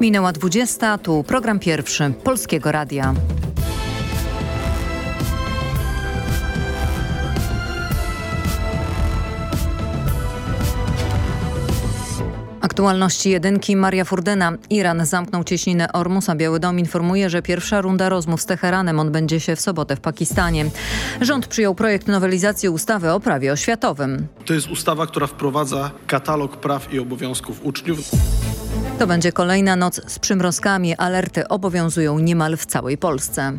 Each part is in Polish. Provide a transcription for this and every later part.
Minęła 20, tu program pierwszy Polskiego Radia. Aktualności jedynki Maria Furdyna. Iran zamknął cieśninę Ormus, a Biały Dom informuje, że pierwsza runda rozmów z Teheranem odbędzie się w sobotę w Pakistanie. Rząd przyjął projekt nowelizacji ustawy o prawie oświatowym. To jest ustawa, która wprowadza katalog praw i obowiązków uczniów. To będzie kolejna noc z przymrozkami. Alerty obowiązują niemal w całej Polsce.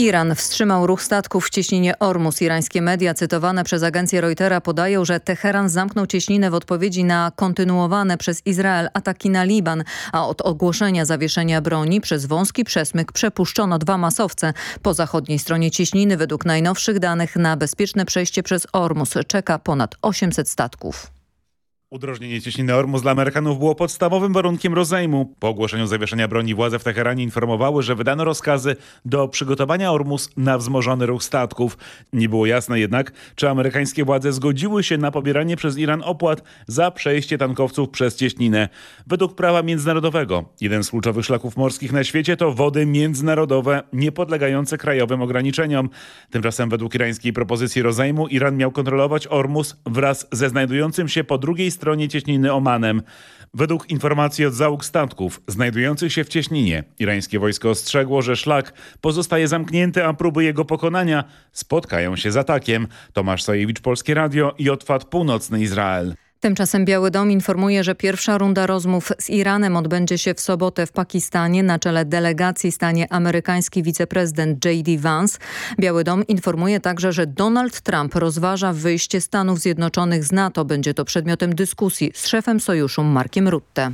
Iran wstrzymał ruch statków w cieśninie Ormus. Irańskie media cytowane przez agencję Reutera podają, że Teheran zamknął cieśninę w odpowiedzi na kontynuowane przez Izrael ataki na Liban, a od ogłoszenia zawieszenia broni przez wąski przesmyk przepuszczono dwa masowce. Po zachodniej stronie cieśniny według najnowszych danych na bezpieczne przejście przez Ormus czeka ponad 800 statków. Udrożnienie cieśniny Ormus dla Amerykanów było podstawowym warunkiem rozejmu. Po ogłoszeniu zawieszenia broni władze w Teheranie informowały, że wydano rozkazy do przygotowania Ormus na wzmożony ruch statków. Nie było jasne jednak, czy amerykańskie władze zgodziły się na pobieranie przez Iran opłat za przejście tankowców przez cieśninę. Według prawa międzynarodowego jeden z kluczowych szlaków morskich na świecie to wody międzynarodowe niepodlegające krajowym ograniczeniom. Tymczasem według irańskiej propozycji rozejmu Iran miał kontrolować Ormus wraz ze znajdującym się po drugiej stronie stronie cieśniny Omanem. Według informacji od załóg statków znajdujących się w cieśninie, irańskie wojsko ostrzegło, że szlak pozostaje zamknięty, a próby jego pokonania spotkają się z atakiem. Tomasz Sajewicz, Polskie Radio i Otwad Północny Izrael. Tymczasem Biały Dom informuje, że pierwsza runda rozmów z Iranem odbędzie się w sobotę w Pakistanie. Na czele delegacji stanie amerykański wiceprezydent J.D. Vance. Biały Dom informuje także, że Donald Trump rozważa wyjście Stanów Zjednoczonych z NATO. Będzie to przedmiotem dyskusji z szefem sojuszu Markiem Rutte.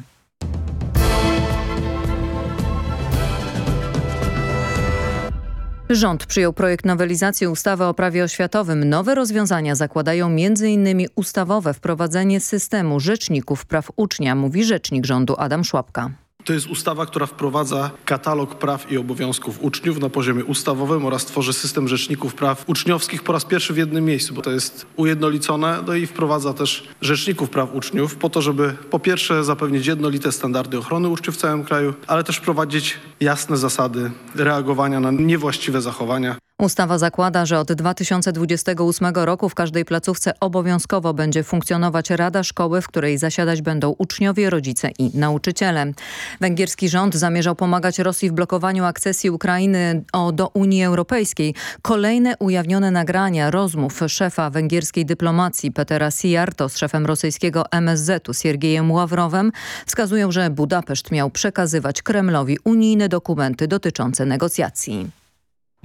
Rząd przyjął projekt nowelizacji ustawy o prawie oświatowym. Nowe rozwiązania zakładają m.in. ustawowe wprowadzenie systemu rzeczników praw ucznia, mówi rzecznik rządu Adam Szłapka. To jest ustawa, która wprowadza katalog praw i obowiązków uczniów na poziomie ustawowym oraz tworzy system rzeczników praw uczniowskich po raz pierwszy w jednym miejscu, bo to jest ujednolicone, no i wprowadza też rzeczników praw uczniów po to, żeby po pierwsze zapewnić jednolite standardy ochrony uczniów w całym kraju, ale też wprowadzić jasne zasady reagowania na niewłaściwe zachowania. Ustawa zakłada, że od 2028 roku w każdej placówce obowiązkowo będzie funkcjonować Rada Szkoły, w której zasiadać będą uczniowie, rodzice i nauczyciele. Węgierski rząd zamierzał pomagać Rosji w blokowaniu akcesji Ukrainy do Unii Europejskiej. Kolejne ujawnione nagrania rozmów szefa węgierskiej dyplomacji Petera Sijarto z szefem rosyjskiego MSZ-u Siergiejem Ławrowem wskazują, że Budapeszt miał przekazywać Kremlowi unijne dokumenty dotyczące negocjacji.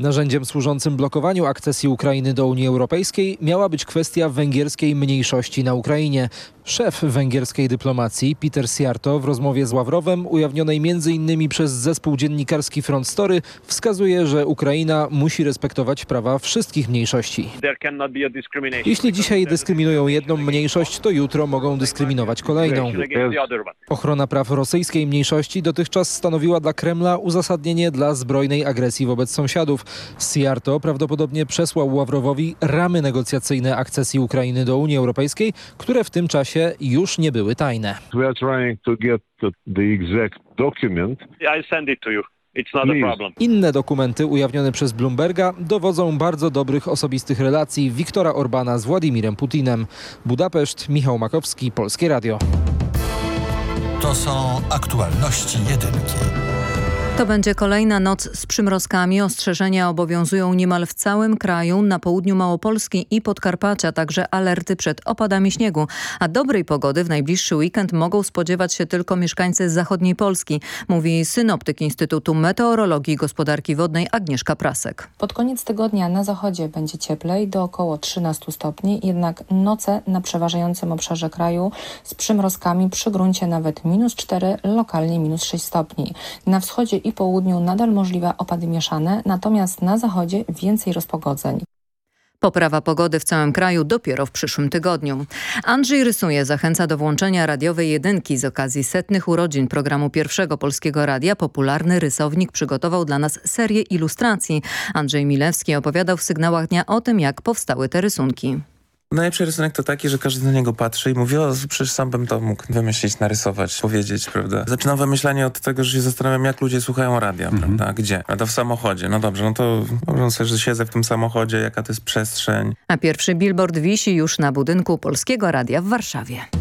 Narzędziem służącym blokowaniu akcesji Ukrainy do Unii Europejskiej miała być kwestia węgierskiej mniejszości na Ukrainie. Szef węgierskiej dyplomacji Peter Siarto w rozmowie z Ławrowem, ujawnionej m.in. przez zespół dziennikarski Front Story, wskazuje, że Ukraina musi respektować prawa wszystkich mniejszości. Jeśli dzisiaj dyskryminują jedną mniejszość, to jutro mogą dyskryminować kolejną. Ochrona praw rosyjskiej mniejszości dotychczas stanowiła dla Kremla uzasadnienie dla zbrojnej agresji wobec sąsiadów. Siarto prawdopodobnie przesłał Ławrowowi ramy negocjacyjne akcesji Ukrainy do Unii Europejskiej, które w tym czasie już nie były tajne. Inne dokumenty ujawnione przez Bloomberga dowodzą bardzo dobrych osobistych relacji Wiktora Orbana z Władimirem Putinem. Budapeszt, Michał Makowski, Polskie Radio. To są aktualności jedynki. To będzie kolejna noc z przymrozkami. Ostrzeżenia obowiązują niemal w całym kraju, na południu Małopolski i Podkarpacia, także alerty przed opadami śniegu. A dobrej pogody w najbliższy weekend mogą spodziewać się tylko mieszkańcy zachodniej Polski, mówi synoptyk Instytutu Meteorologii i Gospodarki Wodnej Agnieszka Prasek. Pod koniec tygodnia na zachodzie będzie cieplej do około 13 stopni, jednak noce na przeważającym obszarze kraju z przymrozkami przy gruncie nawet minus 4, lokalnie minus 6 stopni. Na wschodzie i południu nadal możliwe opady mieszane, natomiast na zachodzie więcej rozpogodzeń. Poprawa pogody w całym kraju dopiero w przyszłym tygodniu. Andrzej Rysuje zachęca do włączenia radiowej jedynki z okazji setnych urodzin programu pierwszego Polskiego Radia. Popularny rysownik przygotował dla nas serię ilustracji. Andrzej Milewski opowiadał w sygnałach dnia o tym, jak powstały te rysunki. Najlepszy rysunek to taki, że każdy na niego patrzy i mówi, o przecież sam bym to mógł wymyślić, narysować, powiedzieć, prawda. Zaczynam wymyślanie od tego, że się zastanawiam, jak ludzie słuchają radia, mhm. prawda, gdzie? A to w samochodzie. No dobrze, no to wyobrażam sobie, że siedzę w tym samochodzie, jaka to jest przestrzeń. A pierwszy billboard wisi już na budynku Polskiego Radia w Warszawie.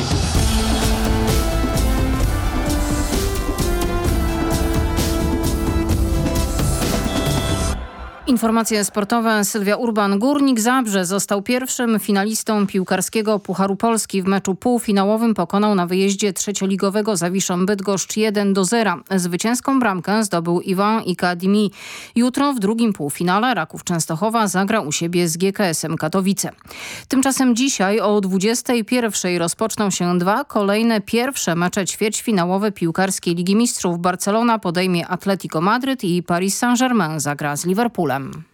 Informacje sportowe. Sylwia Urban. Górnik Zabrze został pierwszym finalistą piłkarskiego Pucharu Polski. W meczu półfinałowym pokonał na wyjeździe trzecioligowego Zawiszą Bydgoszcz 1 do 0. Zwycięską bramkę zdobył Iwan Ikadimi. Jutro w drugim półfinale Raków Częstochowa zagra u siebie z GKS-em Katowice. Tymczasem dzisiaj o 21 rozpoczną się dwa kolejne pierwsze mecze ćwierćfinałowe piłkarskiej Ligi Mistrzów. Barcelona podejmie Atletico Madryt i Paris Saint-Germain zagra z Liverpoolem. um,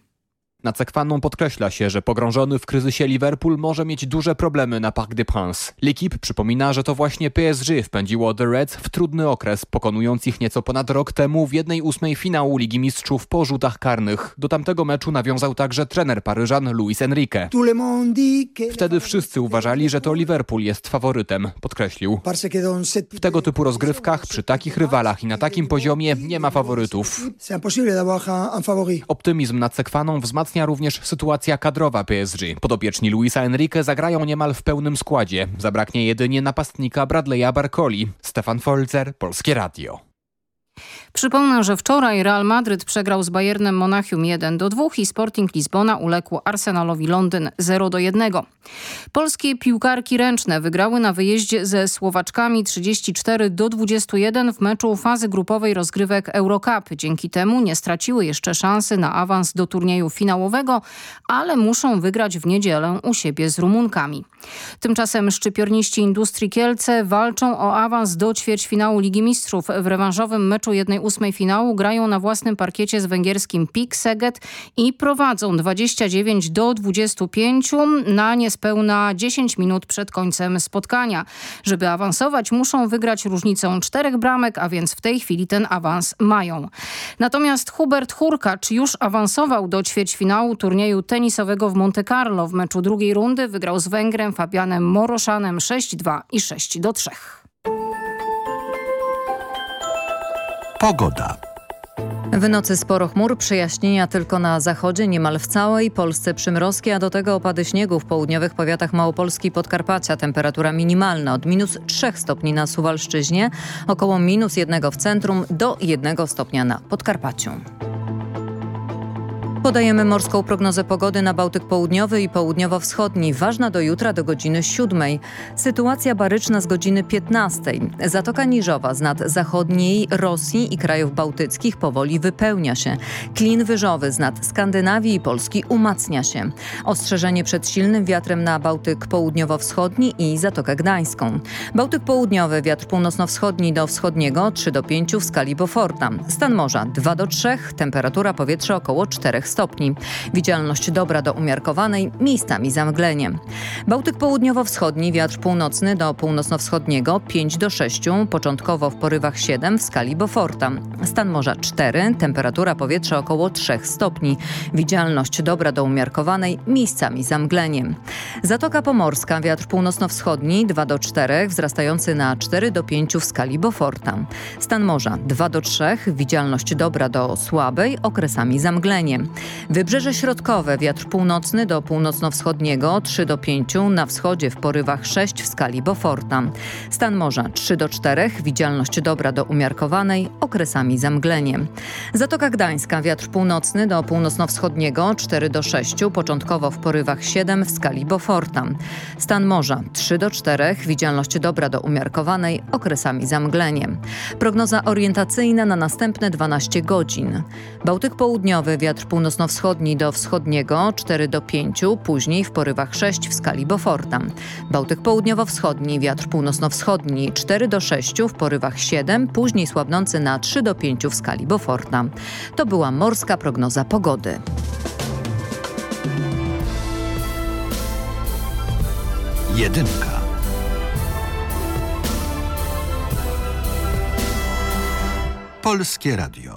Na Cekwaną podkreśla się, że pogrążony w kryzysie Liverpool może mieć duże problemy na Parc des Princes. L'Equipe przypomina, że to właśnie PSG wpędziło The Reds w trudny okres, pokonując ich nieco ponad rok temu w jednej ósmej finału Ligi Mistrzów po rzutach karnych. Do tamtego meczu nawiązał także trener Paryżan Luis Enrique. Wtedy wszyscy uważali, że to Liverpool jest faworytem, podkreślił. W tego typu rozgrywkach, przy takich rywalach i na takim poziomie nie ma faworytów. Optymizm nad Cekwaną wzmacnia również sytuacja kadrowa PSG. Podobieczni Luisa Enrique zagrają niemal w pełnym składzie. Zabraknie jedynie napastnika Bradley'a Barcoli. Stefan Folzer, Polskie Radio. Przypomnę, że wczoraj Real Madryt przegrał z Bayernem Monachium 1 do 2 i Sporting Lizbona uległ Arsenalowi Londyn 0 do 1. Polskie piłkarki ręczne wygrały na wyjeździe ze Słowaczkami 34 do 21 w meczu fazy grupowej rozgrywek Eurocup. Dzięki temu nie straciły jeszcze szansy na awans do turnieju finałowego, ale muszą wygrać w niedzielę u siebie z Rumunkami. Tymczasem szczypiorniści Industrii Kielce walczą o awans do ćwierćfinału Ligi Mistrzów. W rewanżowym meczu 1-8 finału grają na własnym parkiecie z węgierskim PIK Seget i prowadzą 29 do 25 na niespełna 10 minut przed końcem spotkania. Żeby awansować muszą wygrać różnicą czterech bramek, a więc w tej chwili ten awans mają. Natomiast Hubert Hurkacz już awansował do ćwierćfinału turnieju tenisowego w Monte Carlo. W meczu drugiej rundy wygrał z Węgrem Fabianem Moroszanem 6-2 i 6-3. Pogoda. W nocy sporo chmur, przejaśnienia tylko na zachodzie, niemal w całej Polsce przymrozki, a do tego opady śniegu w południowych powiatach Małopolski i Podkarpacia. Temperatura minimalna od minus 3 stopni na Suwalszczyźnie, około minus 1 w centrum do 1 stopnia na Podkarpaciu. Podajemy morską prognozę pogody na Bałtyk Południowy i Południowo-Wschodni. Ważna do jutra do godziny 7. Sytuacja baryczna z godziny 15. Zatoka Niżowa z nad zachodniej Rosji i krajów bałtyckich powoli wypełnia się. Klin wyżowy z nad Skandynawii i Polski umacnia się. Ostrzeżenie przed silnym wiatrem na Bałtyk Południowo-Wschodni i Zatokę Gdańską. Bałtyk Południowy, wiatr północno-wschodni do wschodniego 3 do 5 w skali Beauforta. Stan morza 2 do 3, temperatura powietrza około 4 stopni. Widzialność dobra do umiarkowanej, miejscami zamglenie. Bałtyk południowo-wschodni, wiatr północny do północno-wschodniego 5 do 6, początkowo w porywach 7 w skali Beauforta. Stan morza 4, temperatura powietrza około 3 stopni. Widzialność dobra do umiarkowanej, miejscami zamglenie. Zatoka Pomorska, wiatr północno-wschodni 2 do 4, wzrastający na 4 do 5 w skali Beauforta. Stan morza 2 do 3, widzialność dobra do słabej, okresami zamglenie. Wybrzeże środkowe, wiatr północny do północno-wschodniego 3 do 5, na wschodzie w porywach 6 w skali Beauforta. Stan morza 3 do 4, widzialność dobra do umiarkowanej, okresami zamglenie. Zatoka Gdańska, wiatr północny do północno-wschodniego 4 do 6, początkowo w porywach 7 w skali Beauforta. Stan morza 3 do 4, widzialność dobra do umiarkowanej, okresami zamglenie. Prognoza orientacyjna na następne 12 godzin. Bałtyk południowy, wiatr północno północno-wschodni do wschodniego 4 do 5, później w porywach 6 w skali Beauforta. Bałtyk południowo-wschodni, wiatr północno-wschodni 4 do 6, w porywach 7, później słabnący na 3 do 5 w skali Beauforta. To była morska prognoza pogody. Jedynka. Polskie Radio.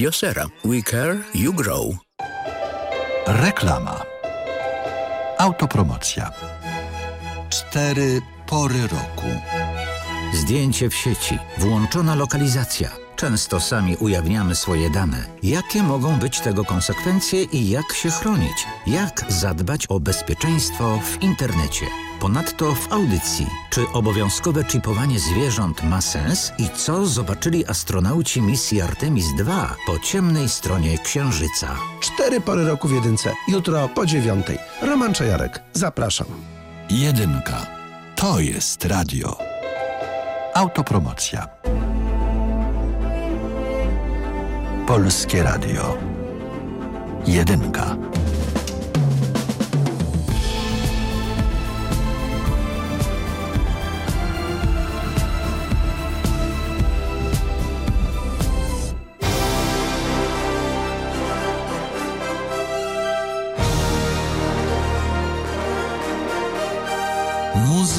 Josera. We care, you grow. Reklama. Autopromocja. Cztery pory roku. Zdjęcie w sieci, włączona lokalizacja. Często sami ujawniamy swoje dane. Jakie mogą być tego konsekwencje i jak się chronić? Jak zadbać o bezpieczeństwo w internecie? Ponadto w audycji, czy obowiązkowe chipowanie zwierząt ma sens i co zobaczyli astronauci misji Artemis II po ciemnej stronie Księżyca? Cztery pory roku w jedynce. Jutro po dziewiątej. Roman Czajarek. Zapraszam. Jedynka. To jest radio. Autopromocja. Polskie Radio. Jedynka.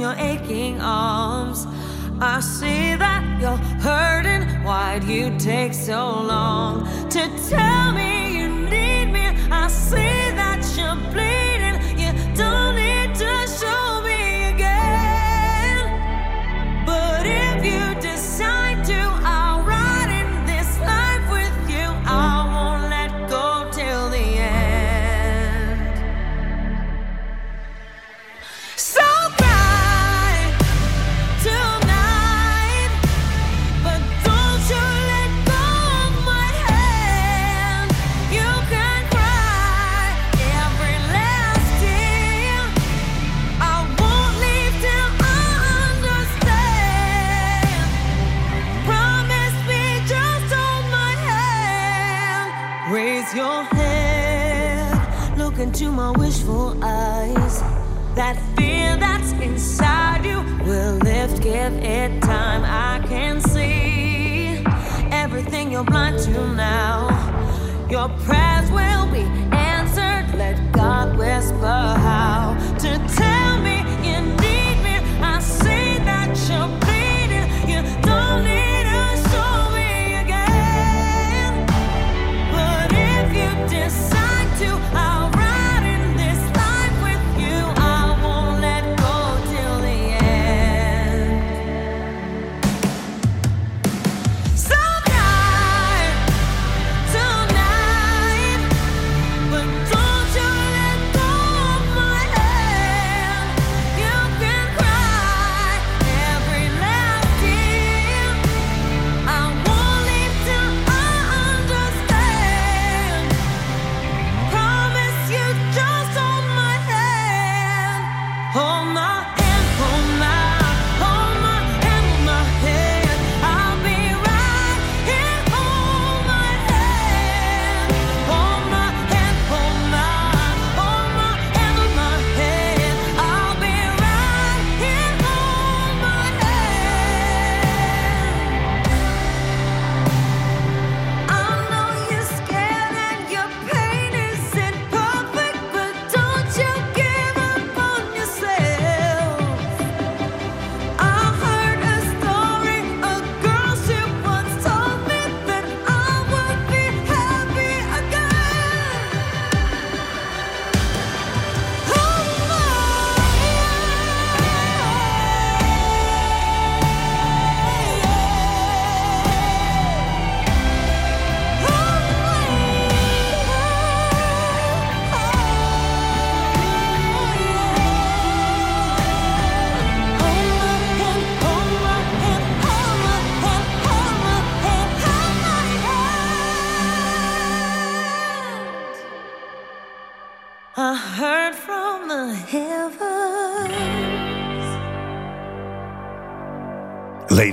your aching arms. I see that you're hurting. Why'd you take so long to tell me That fear that's inside you will lift, give it time. I can see everything you're blind to now. Your prayers will be answered. Let God whisper how to tell me you need me. I see that you're bleeding. You don't need to show me again. I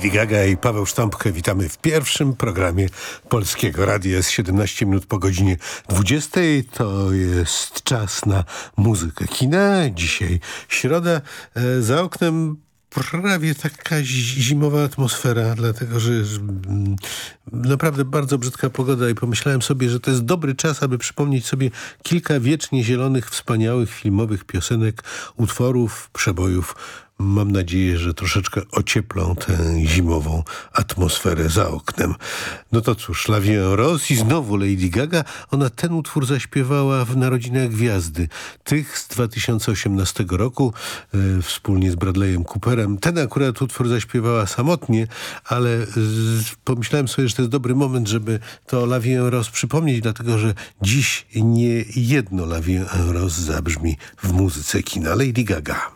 Lady Gaga i Paweł Sztampkę witamy w pierwszym programie Polskiego Radia. Jest 17 minut po godzinie 20. To jest czas na muzykę kina. Dzisiaj środa. E, za oknem prawie taka zimowa atmosfera, dlatego że mm, naprawdę bardzo brzydka pogoda i pomyślałem sobie, że to jest dobry czas, aby przypomnieć sobie kilka wiecznie zielonych, wspaniałych filmowych piosenek, utworów, przebojów Mam nadzieję, że troszeczkę ocieplą tę zimową atmosferę za oknem. No to cóż, La Vie Rose i znowu Lady Gaga. Ona ten utwór zaśpiewała w Narodzinach Gwiazdy. Tych z 2018 roku e, wspólnie z Bradleyem Cooperem. Ten akurat utwór zaśpiewała samotnie, ale pomyślałem sobie, że to jest dobry moment, żeby to La Vie Rose przypomnieć, dlatego że dziś nie jedno La Vie Rose zabrzmi w muzyce kina. Lady Gaga.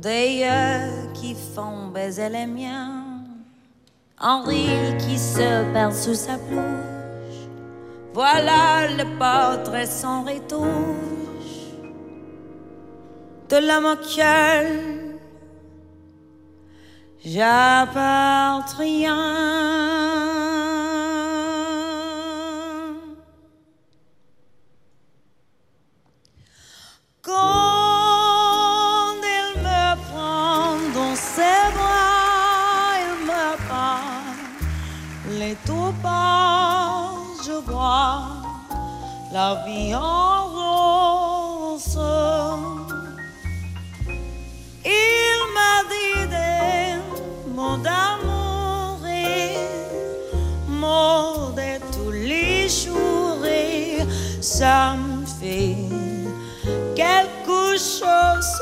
Des yeux qui font baiser les miens, Henri qui se perd sous sa blouche. Voilà le portrait sans retouche de l'homme auquel j'appartiens. La vie en rose. Il m'a dit des mots d'amour et de tous les jours et ça me fait quelque chose.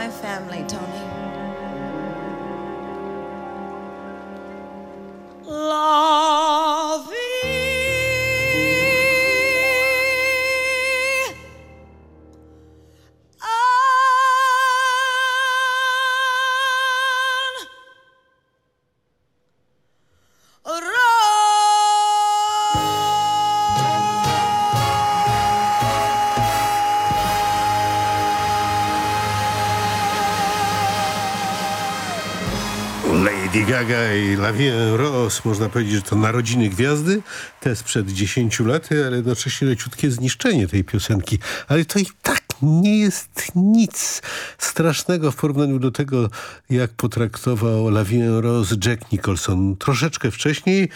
my family, Tony. Gaga i La Vie Rose, można powiedzieć, że to narodziny gwiazdy, te sprzed 10 lat, ale jednocześnie leciutkie zniszczenie tej piosenki. Ale to i tak nie jest nic strasznego w porównaniu do tego, jak potraktował La Vie en Rose Jack Nicholson. Troszeczkę wcześniej,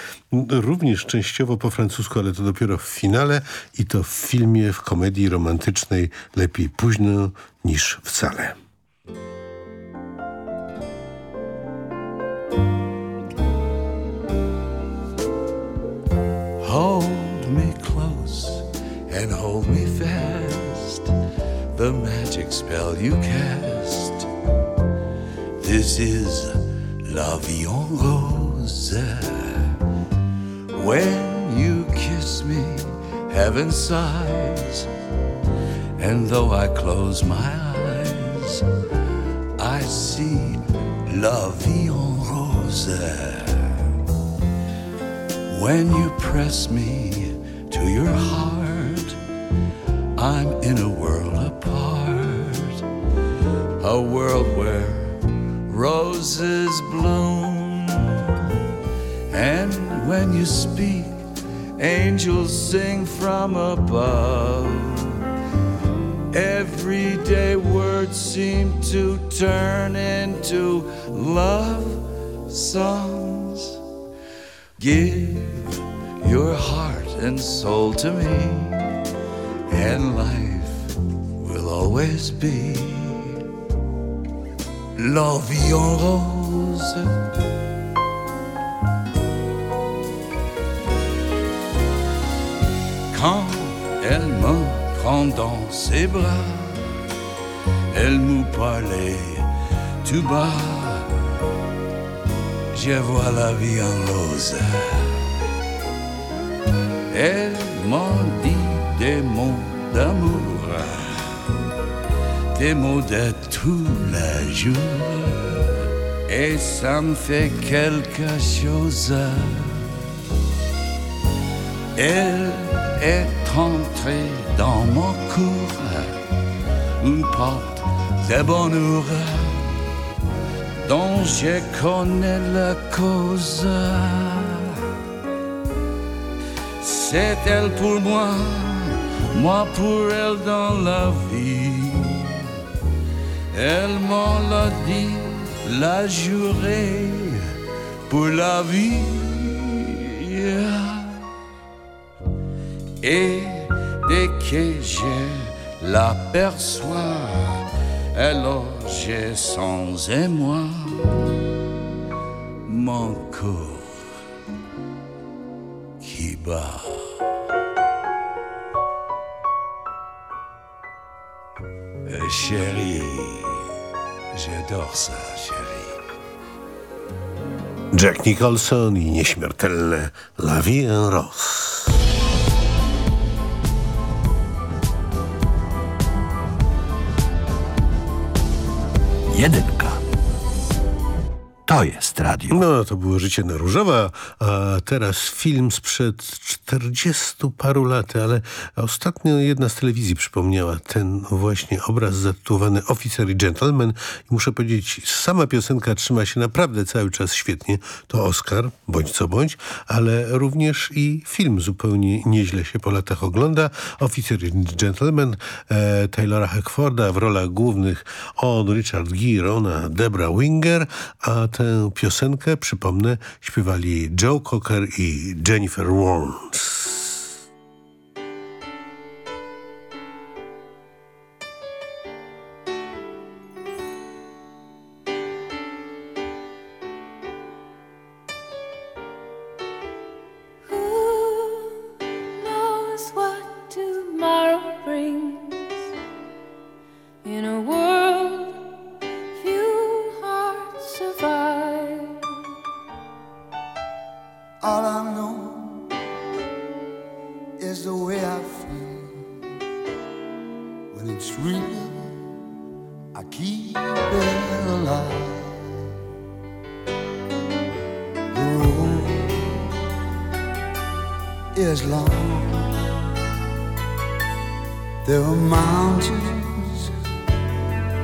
również częściowo po francusku, ale to dopiero w finale i to w filmie, w komedii romantycznej lepiej późno niż wcale. Hold me close and hold me fast. The magic spell you cast. This is La Vie en Rose. When you kiss me, heaven sighs. And though I close my eyes, I see La Vie en Rose. When you press me to your heart, I'm in a world apart. A world where roses bloom. And when you speak, angels sing from above. Everyday words seem to turn into love songs. Give your heart and soul to me, and life will always be la vie en rose. Quand elle me prend dans ses bras, elle nous parlait tout bas. Je vois la vie en rose. Elle m'a dit des mots d'amour, des mots de tous les jours, et ça me fait quelque chose. Elle est entrée dans mon cour, une porte de bonheur dont je connais la cause. C'est elle pour moi, moi pour elle dans la vie. Elle m'en l'a dit, l'a juré pour la vie. Et dès que je l'aperçois, alors j'ai sans émoi mon corps qui bat. Euh, chérie, j'adore ça, chérie. Jack Nicholson i nieśmiertelne La Vie en Rose. Jedynka. To jest radio. No, to było Życie na różowa, a teraz film sprzed 40 paru lat, ale ostatnio jedna z telewizji przypomniała ten właśnie obraz zatytułowany Officer i Gentleman i muszę powiedzieć, sama piosenka trzyma się naprawdę cały czas świetnie. To Oscar, bądź co bądź, ale również i film zupełnie nieźle się po latach ogląda. Officer i Gentleman e, Taylora Hackforda w rolach głównych on Richard Gere, ona Debra Winger, a tę piosenkę, przypomnę, śpiewali Joe Cocker i Jennifer Warnes.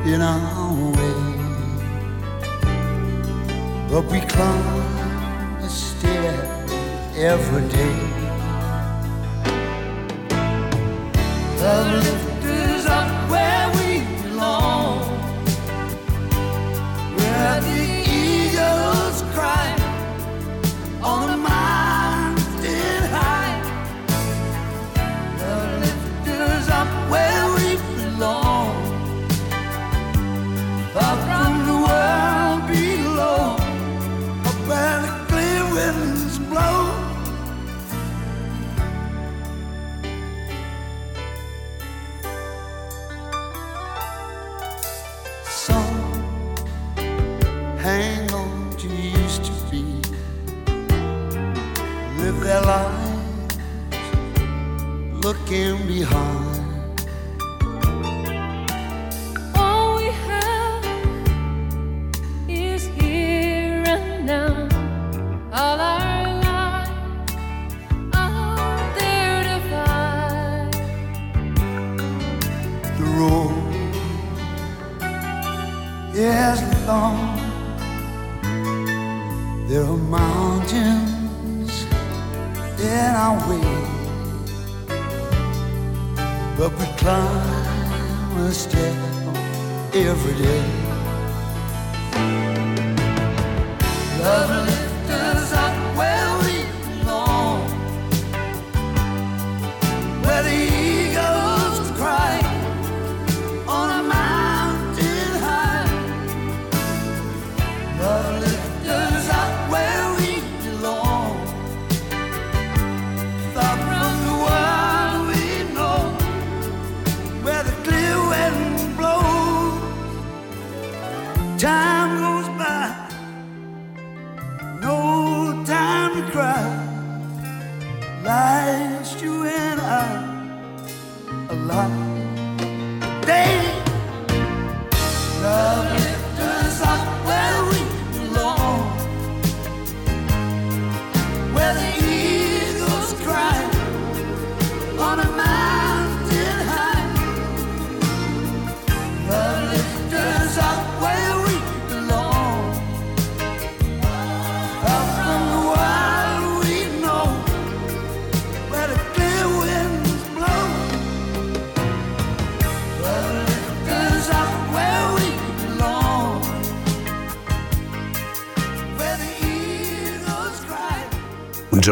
In our way, but we climb a stair every day. The can be hard. Every day.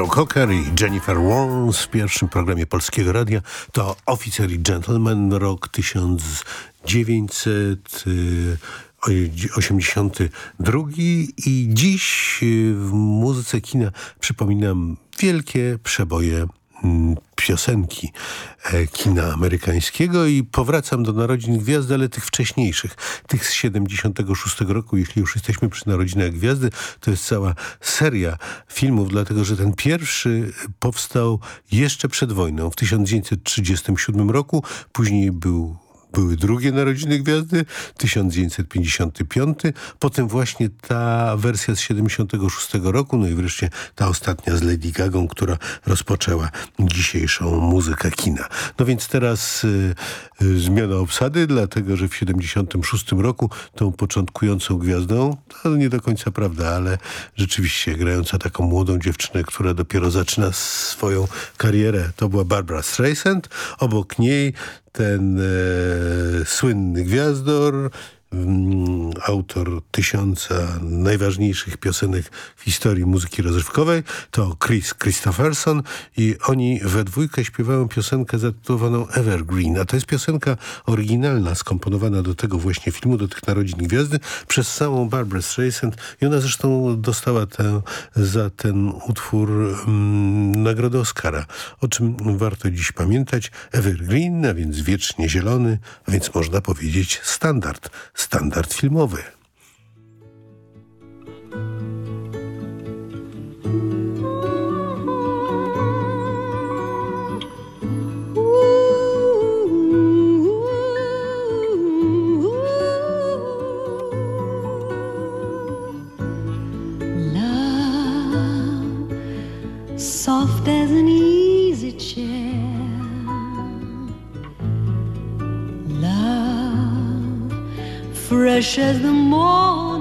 Joe Cocker i Jennifer Warnes w pierwszym programie Polskiego Radia. To Officer i Gentleman, rok 1982 i dziś y, w muzyce kina przypominam wielkie przeboje piosenki e, kina amerykańskiego i powracam do Narodzin Gwiazdy, ale tych wcześniejszych, tych z 76 roku. Jeśli już jesteśmy przy Narodzinach Gwiazdy, to jest cała seria filmów, dlatego że ten pierwszy powstał jeszcze przed wojną, w 1937 roku. Później był były drugie Narodziny Gwiazdy, 1955, potem właśnie ta wersja z 76 roku, no i wreszcie ta ostatnia z Lady Gagą, która rozpoczęła dzisiejszą muzykę kina. No więc teraz y, y, zmiana obsady, dlatego że w 76 roku tą początkującą gwiazdą, to nie do końca prawda, ale rzeczywiście grająca taką młodą dziewczynę, która dopiero zaczyna swoją karierę, to była Barbara Streisand, obok niej ten e, słynny gwiazdor, autor tysiąca najważniejszych piosenek w historii muzyki rozrywkowej, to Chris Christopherson i oni we dwójkę śpiewają piosenkę zatytułowaną Evergreen, a to jest piosenka oryginalna, skomponowana do tego właśnie filmu, do tych Narodzin Gwiazdy przez samą Barbara Streisand i ona zresztą dostała tę, za ten utwór mm, nagrodę Oscara, o czym warto dziś pamiętać. Evergreen, a więc wiecznie zielony, a więc można powiedzieć standard, standard filmowy. Soft as an easy chair. Fresh as the morning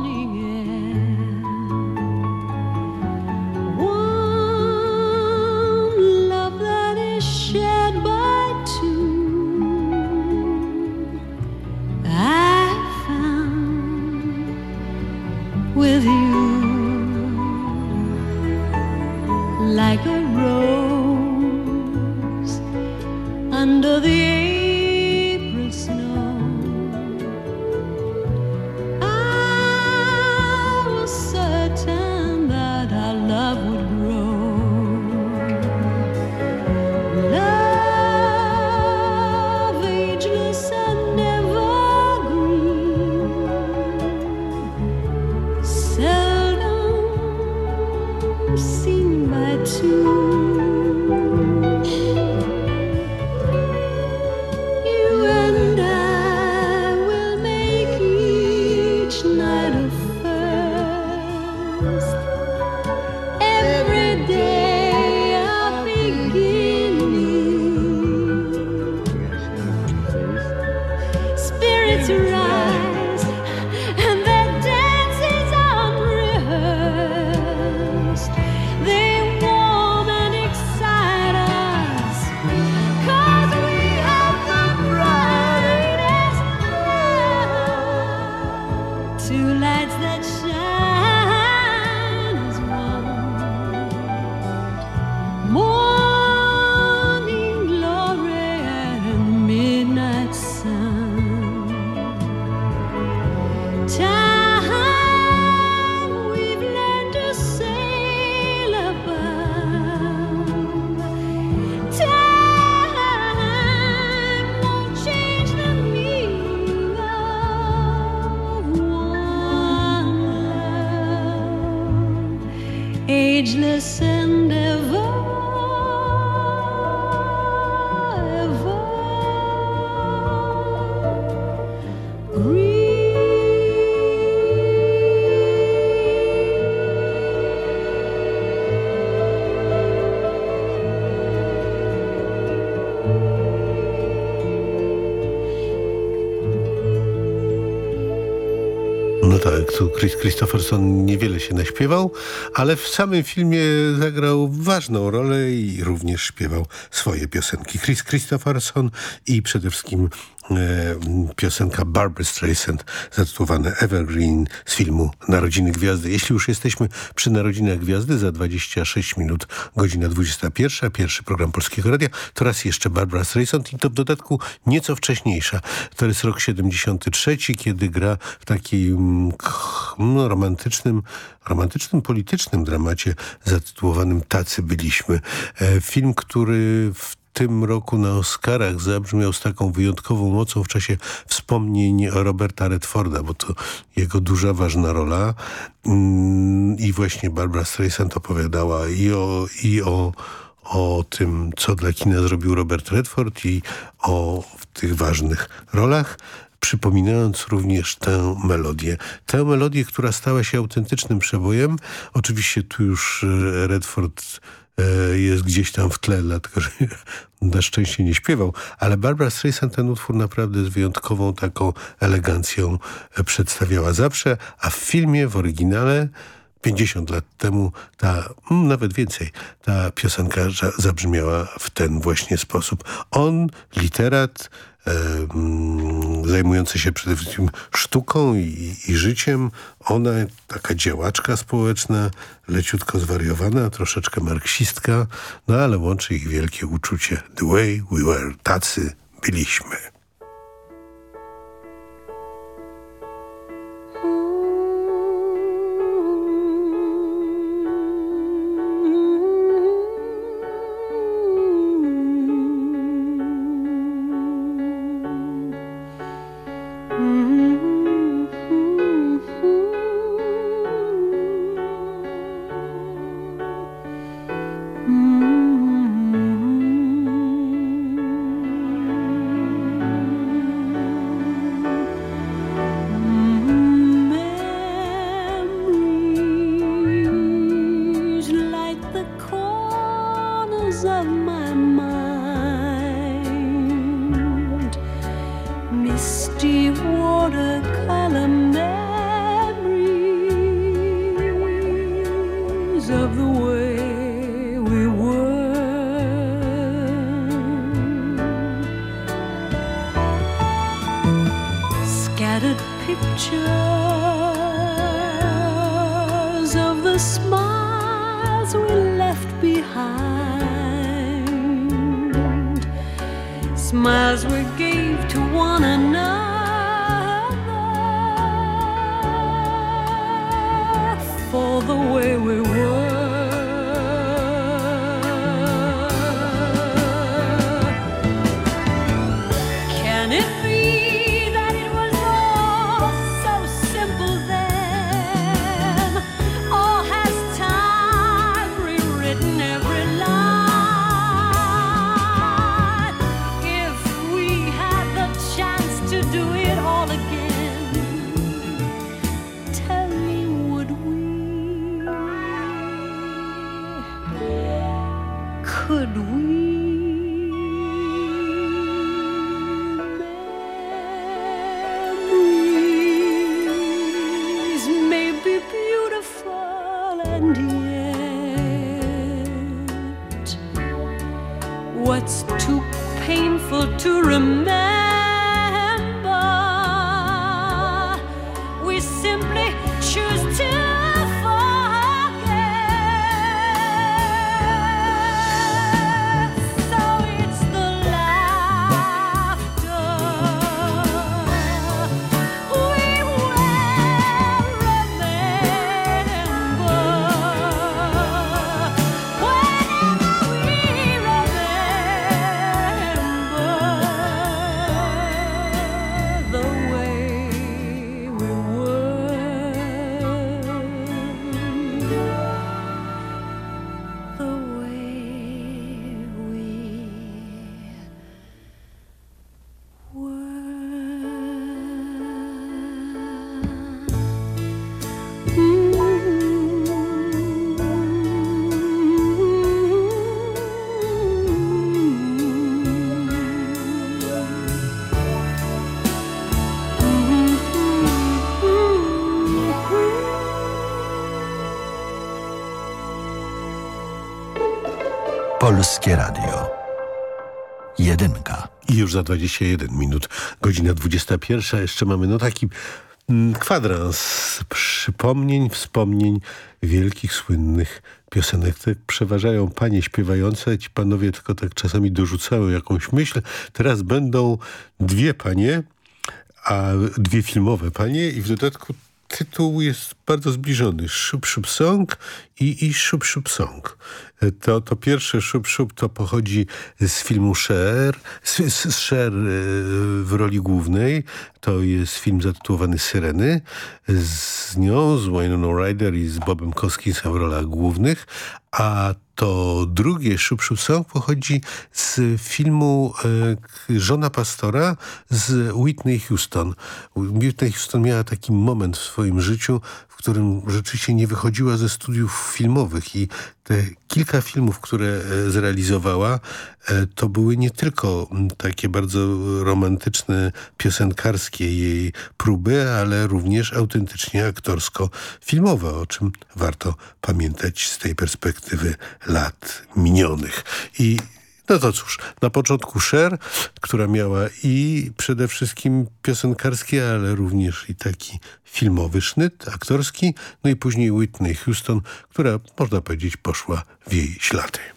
No tak, tu Chris Christopherson niewiele się naśpiewał, ale w samym filmie zagrał ważną rolę i również śpiewał swoje piosenki. Chris Christopherson i przede wszystkim piosenka Barbara Streisand zatytułowana Evergreen z filmu Narodziny Gwiazdy. Jeśli już jesteśmy przy Narodzinach Gwiazdy, za 26 minut, godzina 21, pierwszy program Polskiego Radia, to raz jeszcze Barbara Streisand i to w dodatku nieco wcześniejsza. To jest rok 73, kiedy gra w takim no, romantycznym, romantycznym, politycznym dramacie zatytułowanym Tacy byliśmy. E, film, który w tym roku na Oscarach zabrzmiał z taką wyjątkową mocą w czasie wspomnień Roberta Redforda, bo to jego duża, ważna rola. Mm, I właśnie Barbara Streisand opowiadała i o, i o o tym, co dla kina zrobił Robert Redford i o tych ważnych rolach przypominając również tę melodię. Tę melodię, która stała się autentycznym przebojem. Oczywiście tu już e, Redford e, jest gdzieś tam w tle, dlatego że na szczęście nie śpiewał, ale Barbara Streisand ten utwór naprawdę z wyjątkową taką elegancją e, przedstawiała zawsze, a w filmie, w oryginale 50 lat temu, ta, mm, nawet więcej, ta piosenka zabrzmiała w ten właśnie sposób. On, literat, e, mm, zajmujący się przede wszystkim sztuką i, i, życiem, ona taka działaczka społeczna, leciutko zwariowana, troszeczkę marksistka, no ale łączy ich wielkie uczucie. The way we were, tacy byliśmy. It's too painful to remember. Za 21 minut, godzina 21. Jeszcze mamy no taki mm, kwadrans przypomnień, wspomnień wielkich, słynnych piosenek. Tak przeważają panie śpiewające, ci panowie tylko tak czasami dorzucają jakąś myśl. Teraz będą dwie panie, a dwie filmowe panie i w dodatku tytuł jest bardzo zbliżony. Szup Szup Song i, i Szup Szup Song. To, to pierwsze Szup Szup to pochodzi z filmu Cher, z, z Cher e, w roli głównej. To jest film zatytułowany Syreny. Z nią, z Wayne Ryder i z Bobem Koskinsem w rolach głównych. A to drugie Song pochodzi z filmu e, Żona Pastora z Whitney Houston. Whitney Houston miała taki moment w swoim życiu, w którym rzeczywiście nie wychodziła ze studiów filmowych i te kilka filmów, które e, zrealizowała, e, to były nie tylko takie bardzo romantyczne, piosenkarskie jej próby, ale również autentycznie aktorsko-filmowe, o czym warto pamiętać z tej perspektywy lat minionych. I no to cóż, na początku Cher, która miała i przede wszystkim piosenkarski, ale również i taki filmowy sznyt, aktorski, no i później Whitney Houston, która można powiedzieć poszła w jej ślady.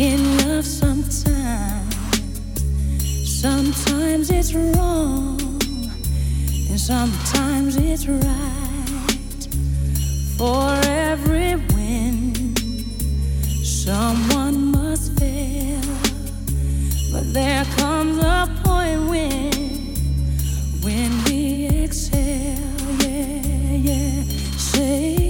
in love sometimes. Sometimes it's wrong, and sometimes it's right. For every win, someone must fail. But there comes a point when, when we exhale, yeah, yeah. Say.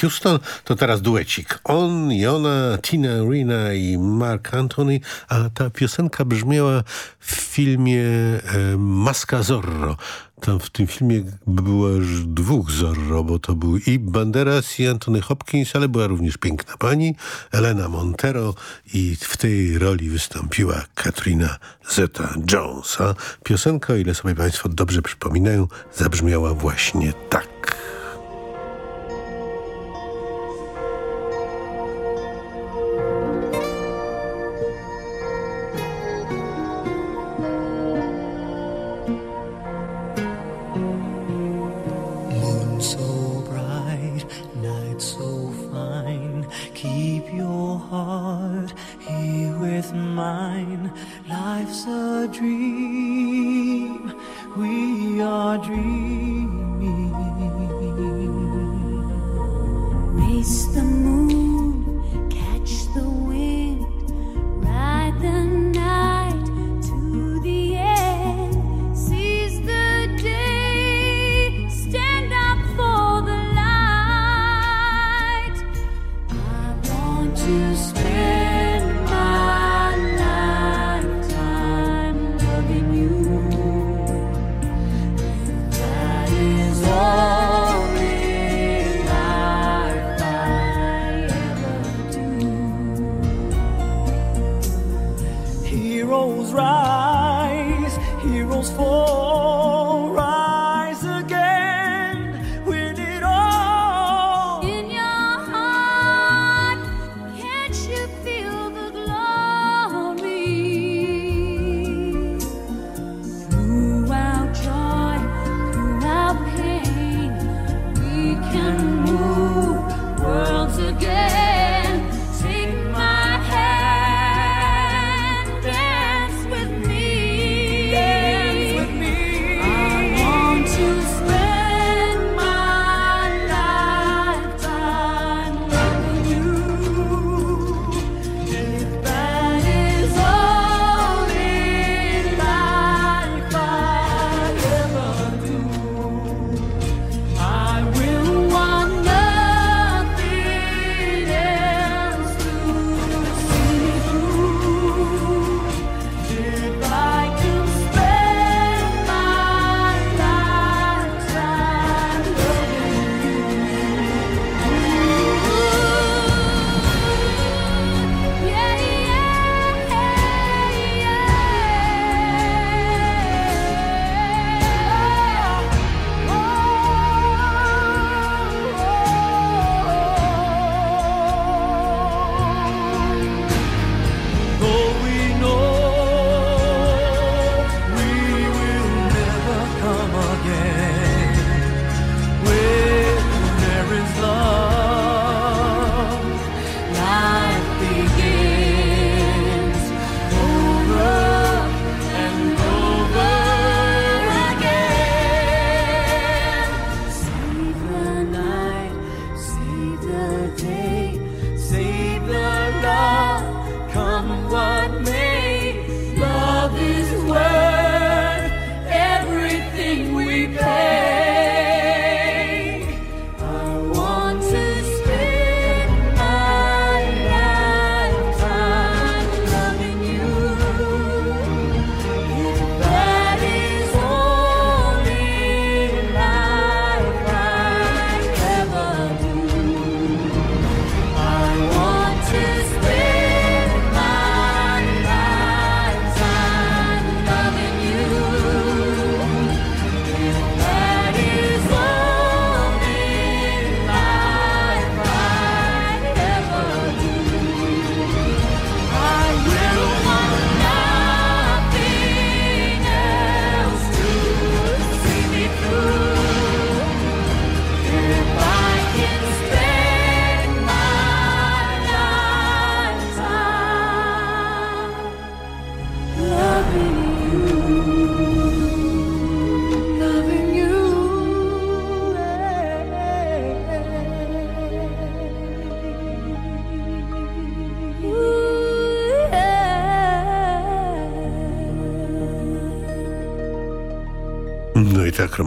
Houston, to teraz duecik. On, Jona, Tina Rina i Mark Anthony, a ta piosenka brzmiała w filmie e, Maska Zorro. Tam w tym filmie było już dwóch Zorro, bo to był i Banderas, i Anthony Hopkins, ale była również piękna pani, Elena Montero i w tej roli wystąpiła Katrina Zeta Jonesa. Piosenka, o ile sobie Państwo dobrze przypominają, zabrzmiała właśnie tak.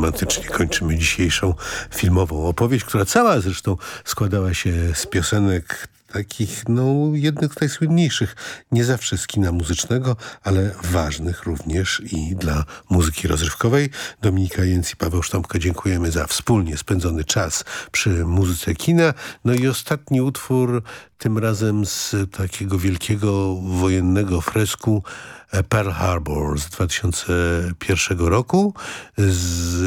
Romantycznie kończymy dzisiejszą filmową opowieść, która cała zresztą składała się z piosenek takich, no, jednych z najsłynniejszych, nie zawsze z kina muzycznego, ale ważnych również i dla muzyki rozrywkowej. Dominika Jęc i Paweł Sztompka dziękujemy za wspólnie spędzony czas przy muzyce kina. No i ostatni utwór, tym razem z takiego wielkiego wojennego fresku Pearl Harbor z 2001 roku z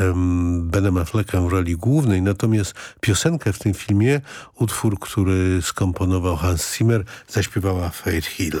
em, Benem Affleckiem w roli głównej, natomiast piosenkę w tym filmie, utwór, który skomponował Hans Zimmer, zaśpiewała Faith Hill.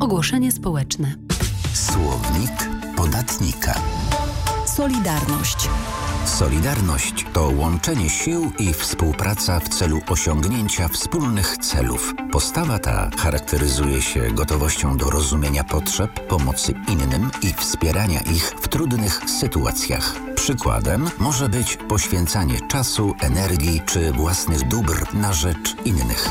Ogłoszenie społeczne. Słownik podatnika. Solidarność. Solidarność to łączenie sił i współpraca w celu osiągnięcia wspólnych celów. Postawa ta charakteryzuje się gotowością do rozumienia potrzeb, pomocy innym i wspierania ich w trudnych sytuacjach. Przykładem może być poświęcanie czasu, energii czy własnych dóbr na rzecz innych.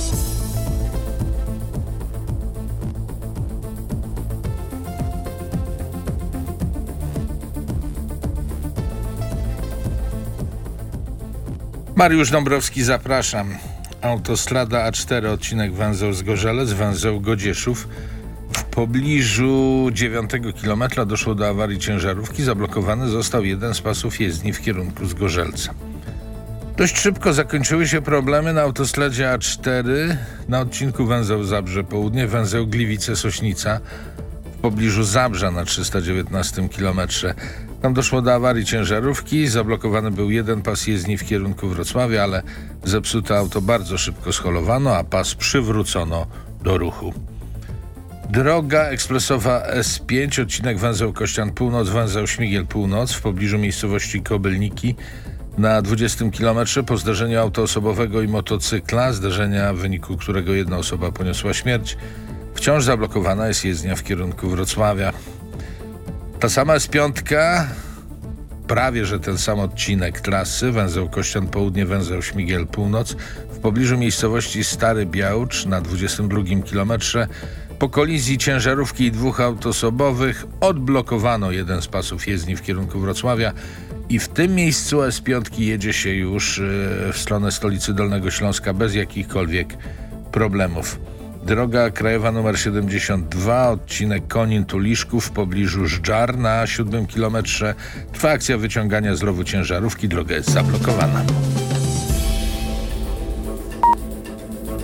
Mariusz Dąbrowski, zapraszam. Autostrada A4, odcinek węzeł Zgorzelec, węzeł Godzieszów. W pobliżu 9 kilometra doszło do awarii ciężarówki. Zablokowany został jeden z pasów jezdni w kierunku Zgorzelca. Dość szybko zakończyły się problemy na autostradzie A4 na odcinku węzeł Zabrze Południe, węzeł Gliwice-Sośnica w pobliżu Zabrza na 319 kilometrze. Tam doszło do awarii ciężarówki, zablokowany był jeden pas jezdni w kierunku Wrocławia, ale zepsute auto bardzo szybko scholowano, a pas przywrócono do ruchu. Droga ekspresowa S5, odcinek węzeł Kościan Północ, węzeł Śmigiel Północ w pobliżu miejscowości Kobylniki na 20 km po zdarzeniu auto osobowego i motocykla, zdarzenia w wyniku którego jedna osoba poniosła śmierć. Wciąż zablokowana jest jezdnia w kierunku Wrocławia. Ta sama S5, prawie że ten sam odcinek trasy, węzeł Kościan Południe, węzeł Śmigiel Północ, w pobliżu miejscowości Stary Białcz na 22 kilometrze. Po kolizji ciężarówki i dwóch aut osobowych odblokowano jeden z pasów jezdni w kierunku Wrocławia. I w tym miejscu S5 jedzie się już yy, w stronę stolicy Dolnego Śląska bez jakichkolwiek problemów. Droga krajowa nr 72, odcinek Konin-Tuliszków w pobliżu Żdżar na 7 kilometrze. Trwa akcja wyciągania z rowu ciężarówki, droga jest zablokowana.